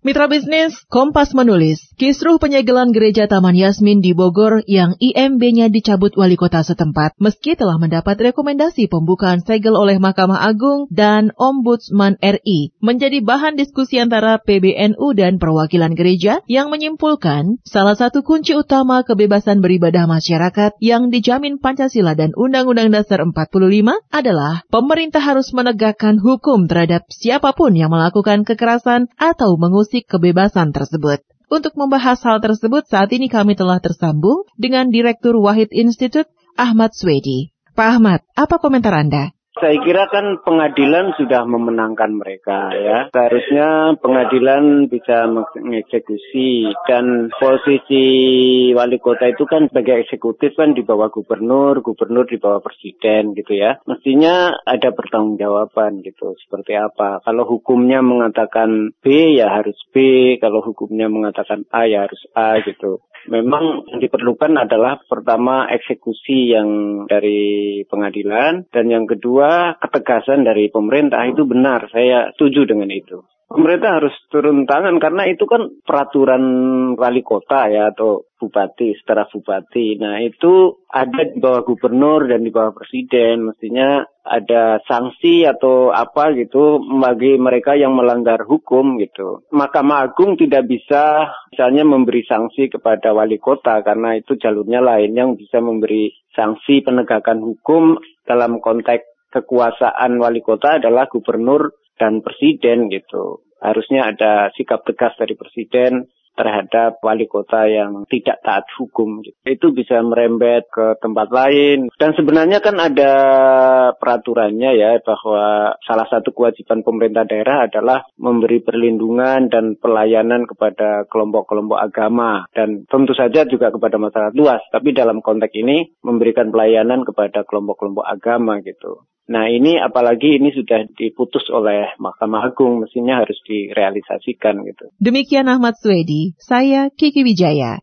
Mitra bisnis Kompas menulis, kisruh penyegelan gereja Taman Yasmin di Bogor yang IMB-nya dicabut wali kota setempat meski telah mendapat rekomendasi pembukaan segel oleh Mahkamah Agung dan Ombudsman RI menjadi bahan diskusi antara PBNU dan perwakilan gereja yang menyimpulkan salah satu kunci utama kebebasan beribadah masyarakat yang dijamin Pancasila dan Undang-Undang Dasar 45 adalah pemerintah harus menegakkan hukum terhadap siapa pun yang melakukan kekerasan atau mengusir musik kebebasan tersebut. Untuk membahas hal tersebut, saat ini kami telah tersambung dengan Direktur Wahid Institute, Ahmad Swedi. Pak Ahmad, apa komentar Anda? Saya kira kan pengadilan sudah memenangkan mereka ya. Seharusnya pengadilan bisa mengeksekusi dan posisi wali kota itu kan sebagai eksekutif kan di bawah gubernur, gubernur di bawah presiden gitu ya. Mestinya ada pertanggungjawaban gitu. Seperti apa? Kalau hukumnya mengatakan B ya harus B, kalau hukumnya mengatakan A ya harus A gitu. Memang yang diperlukan adalah pertama eksekusi yang dari pengadilan dan yang kedua ketegasan dari pemerintah itu benar saya setuju dengan itu pemerintah harus turun tangan karena itu kan peraturan wali kota ya atau bupati, setara bupati. Nah itu ada di bawah gubernur dan di bawah presiden. Mestinya ada sanksi atau apa gitu bagi mereka yang melanggar hukum gitu. Mahkamah Agung tidak bisa misalnya memberi sanksi kepada wali kota karena itu jalurnya lain yang bisa memberi sanksi penegakan hukum dalam konteks kekuasaan wali kota adalah gubernur dan presiden gitu. Harusnya ada sikap tegas dari presiden terhadap wali kota yang tidak taat hukum. Itu bisa merembet ke tempat lain. Dan sebenarnya kan ada peraturannya ya bahwa salah satu kewajiban pemerintah daerah adalah memberi perlindungan dan pelayanan kepada kelompok-kelompok agama. Dan tentu saja juga kepada masyarakat luas. Tapi dalam konteks ini memberikan pelayanan kepada kelompok-kelompok agama gitu. Nah ini apalagi ini sudah diputus oleh Mahkamah Agung, mestinya harus direalisasikan gitu. Demikian Ahmad Swedi, saya Kiki Wijaya.